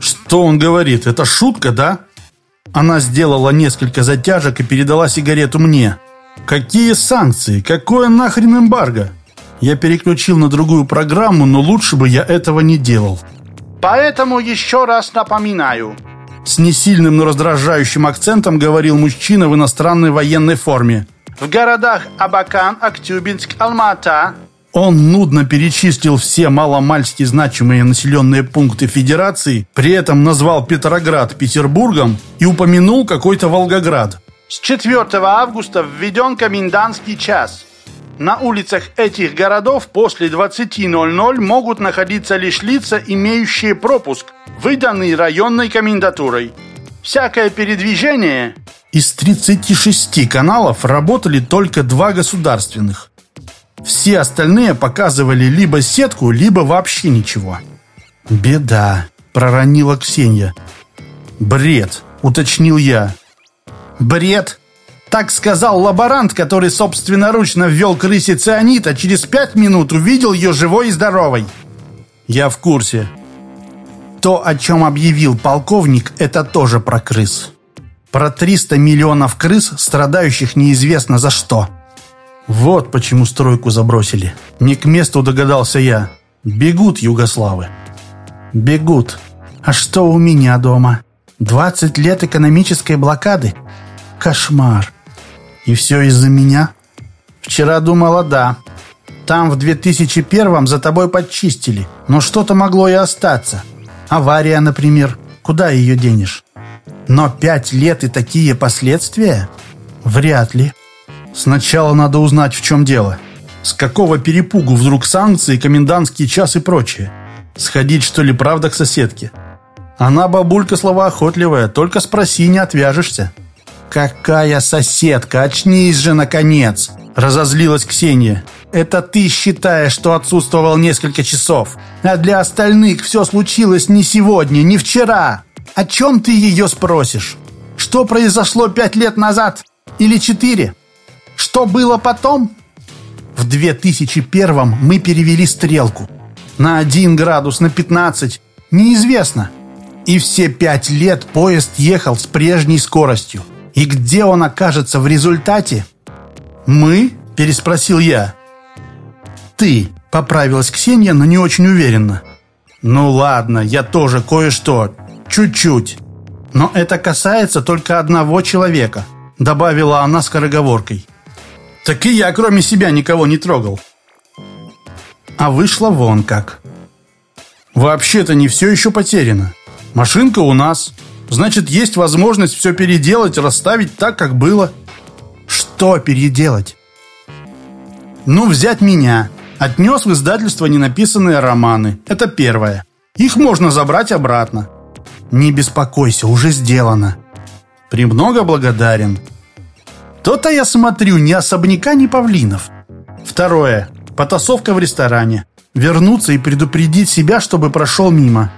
«Что он говорит? Это шутка, да?» Она сделала несколько затяжек и передала сигарету мне. «Какие санкции? Какое нахрен эмбарго?» Я переключил на другую программу, но лучше бы я этого не делал. «Поэтому еще раз напоминаю». С несильным, но раздражающим акцентом говорил мужчина в иностранной военной форме. «В городах Абакан, Актюбинск, Алмата Он нудно перечислил все маломальски значимые населенные пункты Федерации, при этом назвал Петроград Петербургом и упомянул какой-то Волгоград. С 4 августа введен комендантский час. На улицах этих городов после 20.00 могут находиться лишь лица, имеющие пропуск, выданный районной комендатурой. Всякое передвижение... Из 36 каналов работали только два государственных. Все остальные показывали либо сетку, либо вообще ничего. «Беда», — проронила Ксения. «Бред», — уточнил я. «Бред?» Так сказал лаборант, который собственноручно ввел крысе цианид, а через пять минут увидел ее живой и здоровой. Я в курсе. То, о чем объявил полковник, это тоже про крыс. Про 300 миллионов крыс, страдающих неизвестно за что. Вот почему стройку забросили. Не к месту догадался я. Бегут югославы. Бегут. А что у меня дома? 20 лет экономической блокады? Кошмар. И все из-за меня? Вчера думала, да. Там в 2001-м за тобой подчистили. Но что-то могло и остаться. Авария, например. Куда ее денешь? Но пять лет и такие последствия? Вряд ли. Сначала надо узнать, в чем дело. С какого перепугу вдруг санкции, комендантский час и прочее? Сходить, что ли, правда, к соседке? Она бабулька словоохотливая, только спроси, не отвяжешься. «Какая соседка? Очнись же, наконец!» Разозлилась Ксения. «Это ты считаешь, что отсутствовал несколько часов. А для остальных все случилось не сегодня, не вчера. О чем ты ее спросишь? Что произошло пять лет назад? Или четыре?» Что было потом? В 2001 мы перевели стрелку. На 1 градус, на 15. Неизвестно. И все пять лет поезд ехал с прежней скоростью. И где он окажется в результате? «Мы?» – переспросил я. «Ты», – поправилась Ксения, но не очень уверенно. «Ну ладно, я тоже кое-что. Чуть-чуть. Но это касается только одного человека», – добавила она скороговоркой. Так и я, кроме себя, никого не трогал. А вышло вон как. Вообще-то не все еще потеряно. Машинка у нас. Значит, есть возможность все переделать, расставить так, как было. Что переделать? Ну, взять меня. Отнес в издательство ненаписанные романы. Это первое. Их можно забрать обратно. Не беспокойся, уже сделано. Премного благодарен. То-то я смотрю, ни особняка, ни павлинов. Второе. Потасовка в ресторане. Вернуться и предупредить себя, чтобы прошел мимо.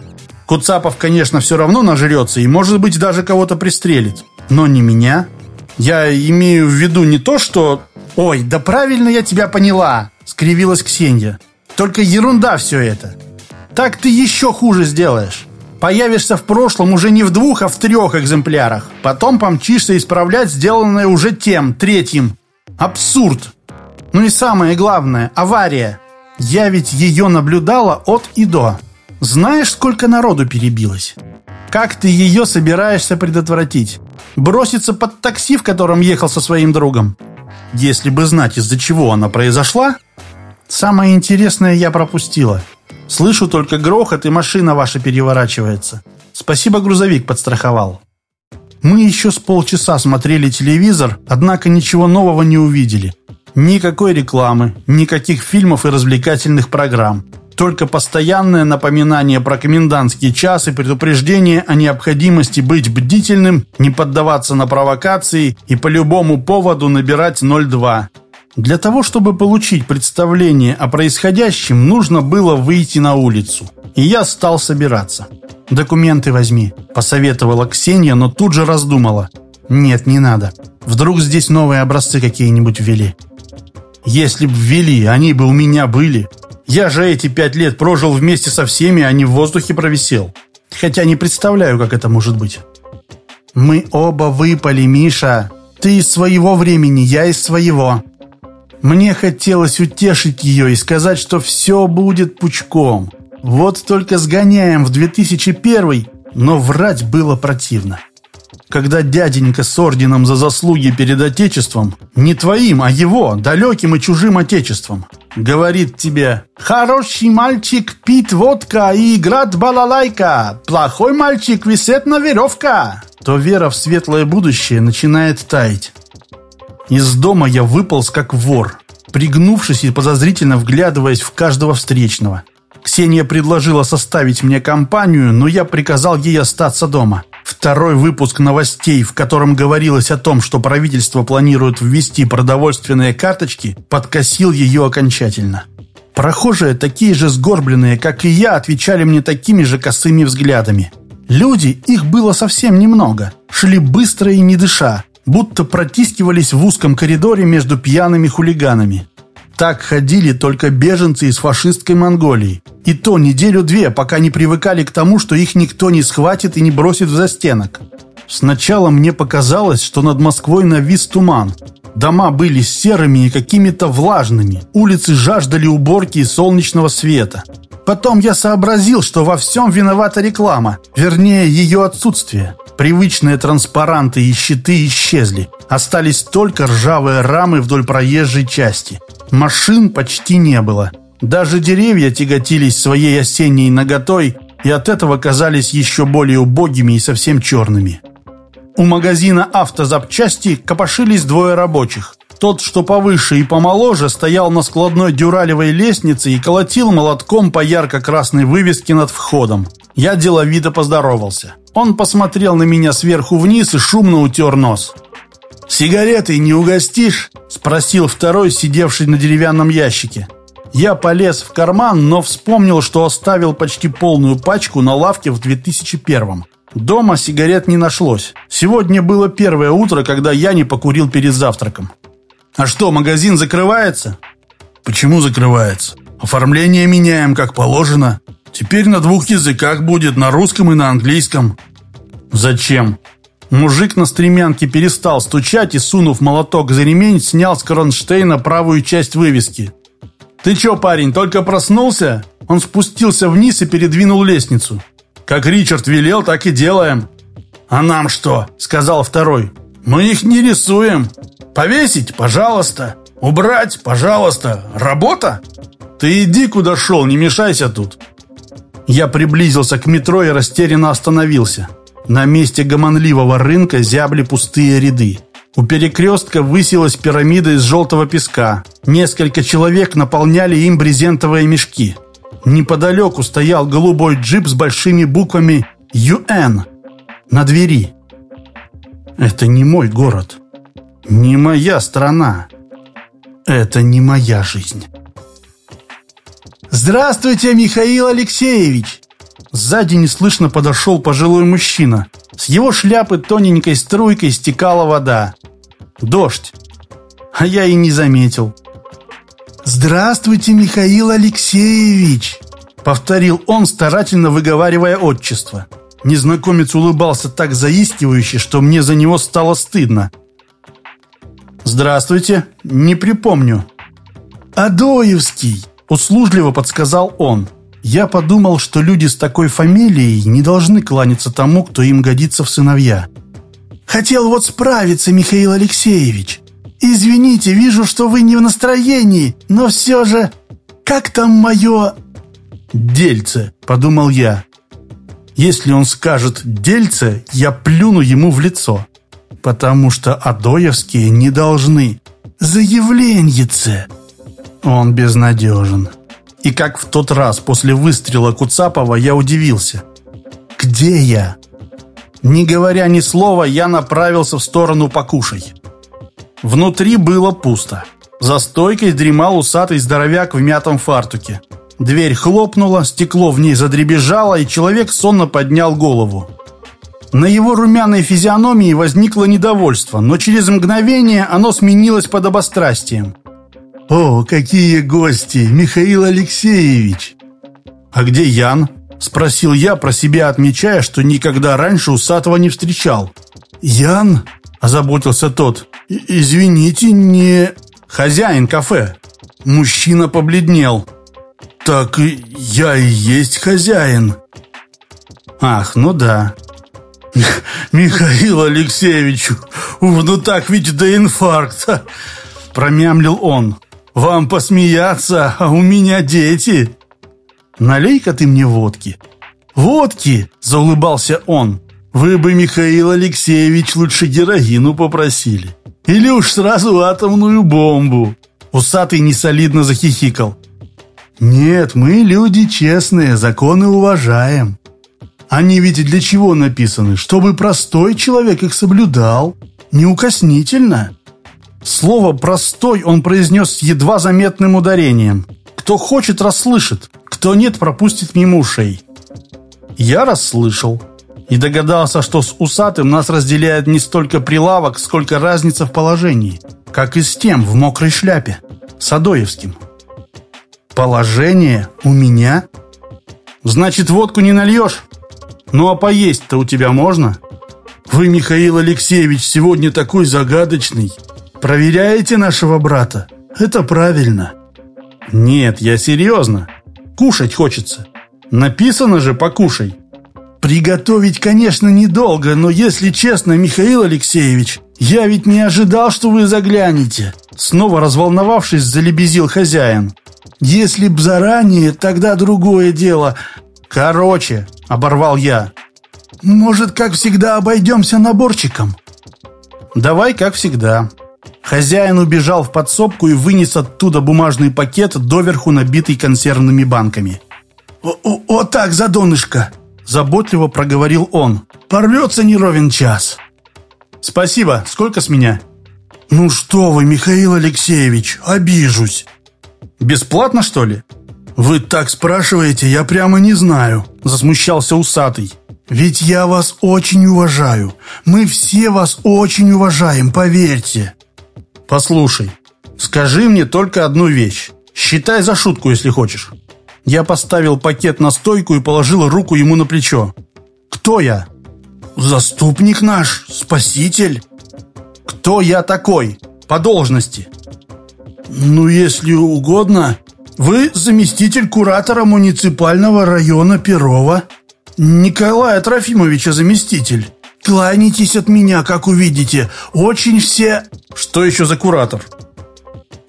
Куцапов, конечно, все равно нажрется и, может быть, даже кого-то пристрелит. Но не меня. Я имею в виду не то, что... «Ой, да правильно я тебя поняла!» — скривилась Ксения. «Только ерунда все это. Так ты еще хуже сделаешь. Появишься в прошлом уже не в двух, а в трех экземплярах. Потом помчишься исправлять сделанное уже тем, третьим. Абсурд. Ну и самое главное, авария. Я ведь ее наблюдала от и до. Знаешь, сколько народу перебилось? Как ты ее собираешься предотвратить? Броситься под такси, в котором ехал со своим другом? Если бы знать, из-за чего она произошла... Самое интересное я пропустила – Слышу только грохот, и машина ваша переворачивается. Спасибо, грузовик подстраховал. Мы еще с полчаса смотрели телевизор, однако ничего нового не увидели. Никакой рекламы, никаких фильмов и развлекательных программ. Только постоянное напоминание про комендантский час и предупреждение о необходимости быть бдительным, не поддаваться на провокации и по любому поводу набирать 02. Для того, чтобы получить представление о происходящем, нужно было выйти на улицу. И я стал собираться. «Документы возьми», – посоветовала Ксения, но тут же раздумала. «Нет, не надо. Вдруг здесь новые образцы какие-нибудь ввели». «Если б ввели, они бы у меня были. Я же эти пять лет прожил вместе со всеми, а не в воздухе провисел. Хотя не представляю, как это может быть». «Мы оба выпали, Миша. Ты из своего времени, я из своего. Мне хотелось утешить ее и сказать, что все будет пучком. Вот только сгоняем в 2001 но врать было противно. Когда дяденька с орденом за заслуги перед Отечеством, не твоим, а его, далеким и чужим Отечеством, говорит тебе «Хороший мальчик пит водка и играет балалайка, плохой мальчик висит на веревка», то вера в светлое будущее начинает таять. Из дома я выполз как вор, пригнувшись и подозрительно вглядываясь в каждого встречного. Ксения предложила составить мне компанию, но я приказал ей остаться дома. Второй выпуск новостей, в котором говорилось о том, что правительство планирует ввести продовольственные карточки, подкосил ее окончательно. Прохожие, такие же сгорбленные, как и я, отвечали мне такими же косыми взглядами. Люди, их было совсем немного, шли быстро и не дыша, будто протискивались в узком коридоре между пьяными хулиганами. Так ходили только беженцы из фашистской Монголии. И то неделю-две, пока не привыкали к тому, что их никто не схватит и не бросит в застенок. Сначала мне показалось, что над Москвой навис туман. Дома были серыми и какими-то влажными. Улицы жаждали уборки и солнечного света. Потом я сообразил, что во всем виновата реклама, вернее, ее отсутствие. Привычные транспаранты и щиты исчезли. Остались только ржавые рамы вдоль проезжей части. Машин почти не было. Даже деревья тяготились своей осенней наготой и от этого казались еще более убогими и совсем черными. У магазина автозапчасти копошились двое рабочих. Тот, что повыше и помоложе, стоял на складной дюралевой лестнице и колотил молотком по ярко-красной вывеске над входом. Я деловито поздоровался. Он посмотрел на меня сверху вниз и шумно утер нос. «Сигареты не угостишь?» – спросил второй, сидевший на деревянном ящике. Я полез в карман, но вспомнил, что оставил почти полную пачку на лавке в 2001-м. Дома сигарет не нашлось. Сегодня было первое утро, когда я не покурил перед завтраком. «А что, магазин закрывается?» «Почему закрывается? Оформление меняем, как положено. Теперь на двух языках будет, на русском и на английском». «Зачем?» Мужик на стремянке перестал стучать и, сунув молоток за ремень, снял с кронштейна правую часть вывески. «Ты чё, парень, только проснулся?» Он спустился вниз и передвинул лестницу. «Как Ричард велел, так и делаем». «А нам что?» — сказал второй. «Мы их не рисуем. Повесить? Пожалуйста. Убрать? Пожалуйста. Работа?» «Ты иди, куда шел, не мешайся тут». Я приблизился к метро и растерянно остановился. На месте гомонливого рынка зябли пустые ряды. У перекрестка высилась пирамида из желтого песка. Несколько человек наполняли им брезентовые мешки. Неподалеку стоял голубой джип с большими буквами «ЮН» на двери. Это не мой город. Не моя страна. Это не моя жизнь. «Здравствуйте, Михаил Алексеевич!» Сзади неслышно подошел пожилой мужчина. С его шляпы тоненькой струйкой стекала вода. Дождь. А я и не заметил. «Здравствуйте, Михаил Алексеевич!» Повторил он, старательно выговаривая отчество. Незнакомец улыбался так заискивающе, что мне за него стало стыдно. «Здравствуйте. Не припомню». «Адоевский!» – услужливо подсказал он. Я подумал, что люди с такой фамилией не должны кланяться тому, кто им годится в сыновья. «Хотел вот справиться, Михаил Алексеевич. Извините, вижу, что вы не в настроении, но все же... Как там мое...» «Дельце», — подумал я. «Если он скажет «дельце», я плюну ему в лицо, потому что Адоевские не должны. Заявленьице!» Он безнадежен. И как в тот раз после выстрела Куцапова я удивился. «Где я?» Не говоря ни слова, я направился в сторону покушай. Внутри было пусто. За стойкой дремал усатый здоровяк в мятом фартуке. Дверь хлопнула, стекло в ней задребезжало, и человек сонно поднял голову. На его румяной физиономии возникло недовольство, но через мгновение оно сменилось подобострастием. «О, какие гости! Михаил Алексеевич!» «А где Ян?» – спросил я, про себя отмечая, что никогда раньше Усатого не встречал. «Ян?» – озаботился тот. «Извините, не...» «Хозяин кафе». Мужчина побледнел. «Так я и есть хозяин». «Ах, ну да». «Михаил Алексеевич, ну так ведь до инфаркта!» Промямлил он. Вам посмеяться, а у меня дети!» «Налей-ка ты мне водки!» «Водки!» – заулыбался он. «Вы бы, Михаил Алексеевич, лучше героину попросили. Или уж сразу атомную бомбу!» Усатый несолидно захихикал. «Нет, мы люди честные, законы уважаем. Они ведь для чего написаны? Чтобы простой человек их соблюдал. Неукоснительно». Слово «простой» он произнес с едва заметным ударением. Кто хочет, расслышит, кто нет, пропустит мимо ушей. Я расслышал и догадался, что с усатым нас разделяет не столько прилавок, сколько разница в положении, как и с тем в мокрой шляпе, с Адоевским. Положение у меня? Значит, водку не нальешь? Ну а поесть-то у тебя можно? Вы, Михаил Алексеевич, сегодня такой загадочный. Проверяете нашего брата? Это правильно. Нет, я серьезно. Кушать хочется. Написано же «покушай». Приготовить, конечно, недолго, но если честно, Михаил Алексеевич, я ведь не ожидал, что вы заглянете. Снова разволновавшись, залебезил хозяин. Если б заранее, тогда другое дело. Короче, оборвал я. Может, как всегда, обойдемся наборчиком? Давай, как всегда. Хозяин убежал в подсобку и вынес оттуда бумажный пакет, доверху набитый консервными банками. «Вот так, за донышко!» – заботливо проговорил он. «Порвется не ровен час». «Спасибо. Сколько с меня?» «Ну что вы, Михаил Алексеевич, обижусь». «Бесплатно, что ли?» «Вы так спрашиваете, я прямо не знаю», – засмущался усатый. «Ведь я вас очень уважаю. Мы все вас очень уважаем, поверьте». «Послушай, скажи мне только одну вещь. Считай за шутку, если хочешь». Я поставил пакет на стойку и положил руку ему на плечо. «Кто я?» «Заступник наш, спаситель». «Кто я такой? По должности?» «Ну, если угодно, вы заместитель куратора муниципального района Перова. Николая Трофимовича заместитель. Кланяйтесь от меня, как увидите. Очень все...» «Что еще за куратор?»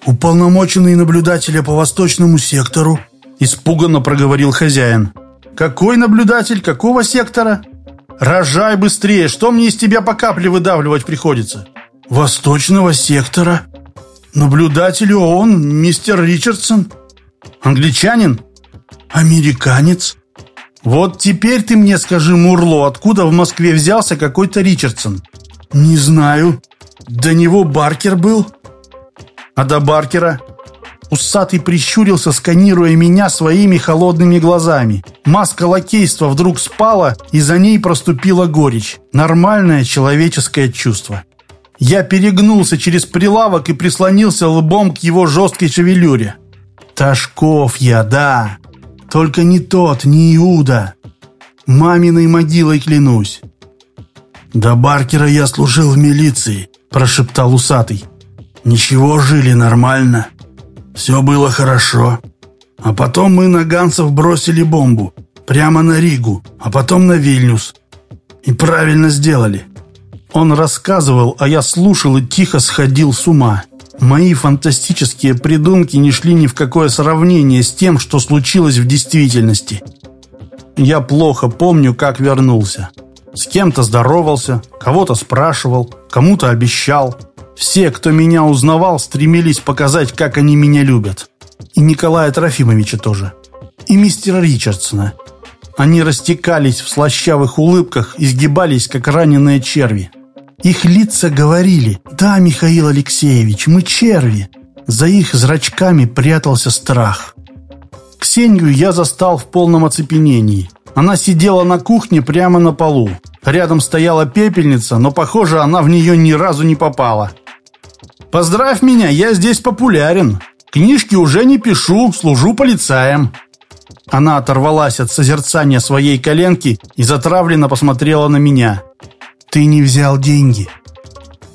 «Уполномоченный наблюдателя по восточному сектору», Испуганно проговорил хозяин. «Какой наблюдатель? Какого сектора?» «Рожай быстрее! Что мне из тебя по капле выдавливать приходится?» «Восточного сектора. Наблюдатель ООН, мистер Ричардсон». «Англичанин?» «Американец». «Вот теперь ты мне скажи, Мурло, откуда в Москве взялся какой-то Ричардсон?» «Не знаю. До него Баркер был». «А до Баркера?» Усатый прищурился, сканируя меня своими холодными глазами. Маска лакейства вдруг спала, и за ней проступила горечь. Нормальное человеческое чувство. Я перегнулся через прилавок и прислонился лбом к его жесткой шевелюре. Ташков я, да. Только не тот, не Иуда. Маминой могилой клянусь. «До Баркера я служил в милиции», – прошептал усатый. «Ничего, жили нормально». Все было хорошо. А потом мы на Ганцев бросили бомбу. Прямо на Ригу, а потом на Вильнюс. И правильно сделали. Он рассказывал, а я слушал и тихо сходил с ума. Мои фантастические придумки не шли ни в какое сравнение с тем, что случилось в действительности. Я плохо помню, как вернулся. С кем-то здоровался, кого-то спрашивал, кому-то обещал – все, кто меня узнавал, стремились показать, как они меня любят. И Николая Трофимовича тоже. И мистера Ричардсона. Они растекались в слащавых улыбках, изгибались, как раненые черви. Их лица говорили «Да, Михаил Алексеевич, мы черви». За их зрачками прятался страх. Ксению я застал в полном оцепенении. Она сидела на кухне прямо на полу. Рядом стояла пепельница, но, похоже, она в нее ни разу не попала. Поздравь меня, я здесь популярен. Книжки уже не пишу, служу полицаем». Она оторвалась от созерцания своей коленки и затравленно посмотрела на меня. «Ты не взял деньги».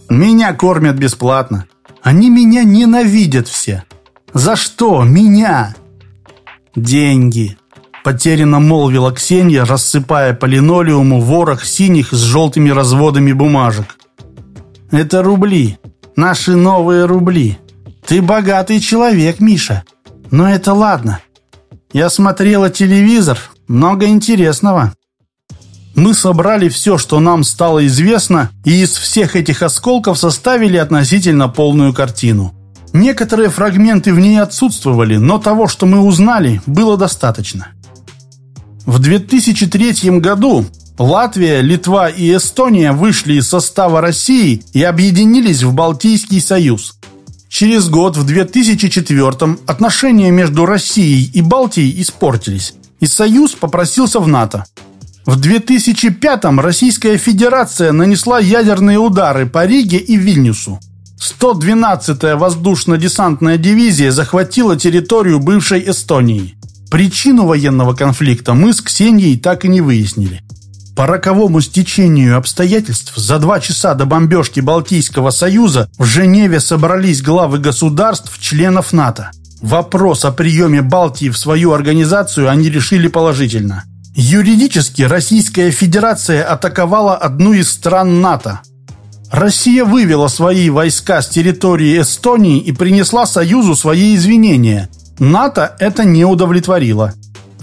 «Меня кормят бесплатно. Они меня ненавидят все. За что? Меня?» «Деньги», — потерянно молвила Ксения, рассыпая по линолеуму ворох синих с желтыми разводами бумажек. «Это рубли. Наши новые рубли. Ты богатый человек, Миша. Но это ладно. Я смотрела телевизор, много интересного. Мы собрали все, что нам стало известно, и из всех этих осколков составили относительно полную картину. Некоторые фрагменты в ней отсутствовали, но того, что мы узнали, было достаточно. В 2003 году Латвия, Литва и Эстония вышли из состава России и объединились в Балтийский союз. Через год, в 2004 отношения между Россией и Балтией испортились, и союз попросился в НАТО. В 2005-м Российская Федерация нанесла ядерные удары по Риге и Вильнюсу. 112-я воздушно-десантная дивизия захватила территорию бывшей Эстонии. Причину военного конфликта мы с Ксенией так и не выяснили. По роковому стечению обстоятельств за два часа до бомбежки Балтийского союза в Женеве собрались главы государств, членов НАТО. Вопрос о приеме Балтии в свою организацию они решили положительно – Юридически Российская Федерация атаковала одну из стран НАТО. Россия вывела свои войска с территории Эстонии и принесла Союзу свои извинения. НАТО это не удовлетворило.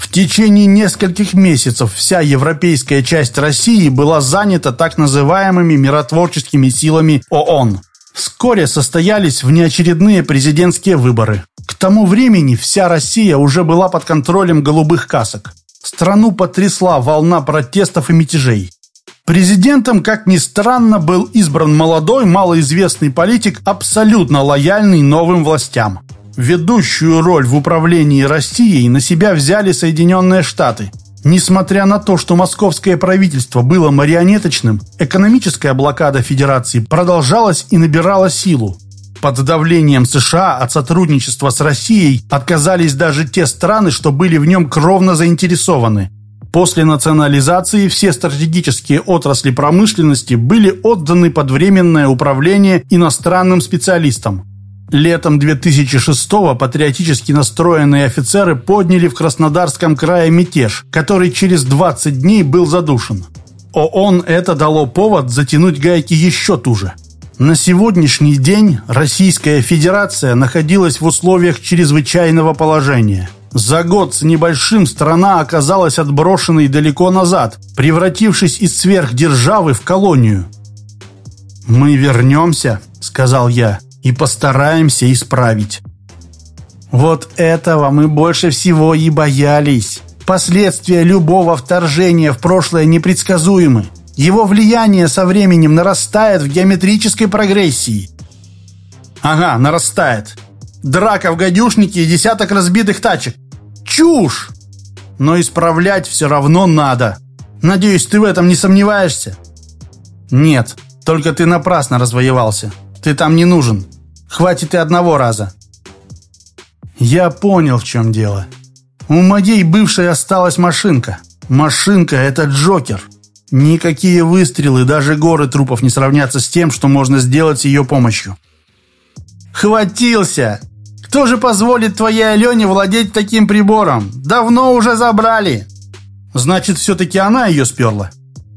В течение нескольких месяцев вся европейская часть России была занята так называемыми миротворческими силами ООН. Вскоре состоялись внеочередные президентские выборы. К тому времени вся Россия уже была под контролем голубых касок. Страну потрясла волна протестов и мятежей. Президентом, как ни странно, был избран молодой, малоизвестный политик, абсолютно лояльный новым властям. Ведущую роль в управлении Россией на себя взяли Соединенные Штаты. Несмотря на то, что московское правительство было марионеточным, экономическая блокада Федерации продолжалась и набирала силу. Под давлением США от сотрудничества с Россией отказались даже те страны, что были в нем кровно заинтересованы. После национализации все стратегические отрасли промышленности были отданы под временное управление иностранным специалистам. Летом 2006-го патриотически настроенные офицеры подняли в Краснодарском крае мятеж, который через 20 дней был задушен. ООН это дало повод затянуть гайки еще туже – на сегодняшний день Российская Федерация находилась в условиях чрезвычайного положения. За год с небольшим страна оказалась отброшенной далеко назад, превратившись из сверхдержавы в колонию. «Мы вернемся», — сказал я, — «и постараемся исправить». Вот этого мы больше всего и боялись. Последствия любого вторжения в прошлое непредсказуемы. Его влияние со временем нарастает в геометрической прогрессии. Ага, нарастает. Драка в гадюшнике и десяток разбитых тачек. Чушь! Но исправлять все равно надо. Надеюсь, ты в этом не сомневаешься? Нет, только ты напрасно развоевался. Ты там не нужен. Хватит и одного раза. Я понял, в чем дело. У моей бывшей осталась машинка. Машинка — это Джокер. Никакие выстрелы, даже горы трупов не сравнятся с тем, что можно сделать с ее помощью. «Хватился! Кто же позволит твоей Алене владеть таким прибором? Давно уже забрали!» «Значит, все-таки она ее сперла?»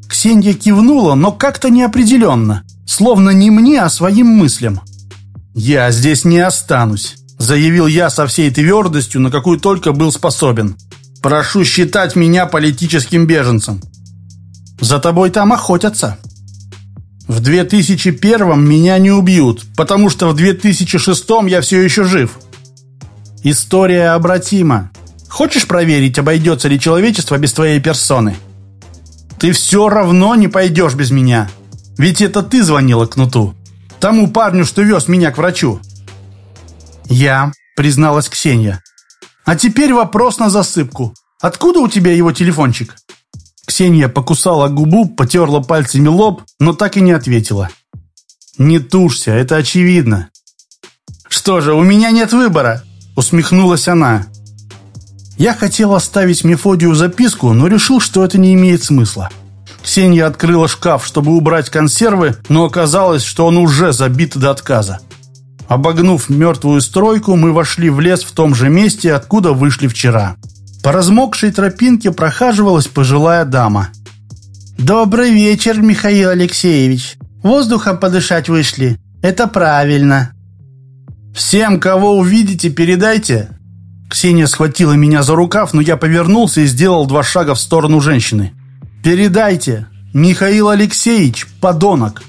Ксения кивнула, но как-то неопределенно, словно не мне, а своим мыслям. «Я здесь не останусь», — заявил я со всей твердостью, на какую только был способен. «Прошу считать меня политическим беженцем. За тобой там охотятся. В 2001 меня не убьют, потому что в 2006 я все еще жив. История обратима. Хочешь проверить, обойдется ли человечество без твоей персоны? Ты все равно не пойдешь без меня. Ведь это ты звонила Кнуту. Тому парню, что вез меня к врачу. Я, призналась Ксения. А теперь вопрос на засыпку. Откуда у тебя его телефончик? Ксения покусала губу, потерла пальцами лоб, но так и не ответила. «Не тушься, это очевидно». «Что же, у меня нет выбора», — усмехнулась она. Я хотел оставить Мефодию записку, но решил, что это не имеет смысла. Ксения открыла шкаф, чтобы убрать консервы, но оказалось, что он уже забит до отказа. Обогнув мертвую стройку, мы вошли в лес в том же месте, откуда вышли вчера. По размокшей тропинке прохаживалась пожилая дама. «Добрый вечер, Михаил Алексеевич. Воздухом подышать вышли. Это правильно». «Всем, кого увидите, передайте!» Ксения схватила меня за рукав, но я повернулся и сделал два шага в сторону женщины. «Передайте! Михаил Алексеевич, подонок!»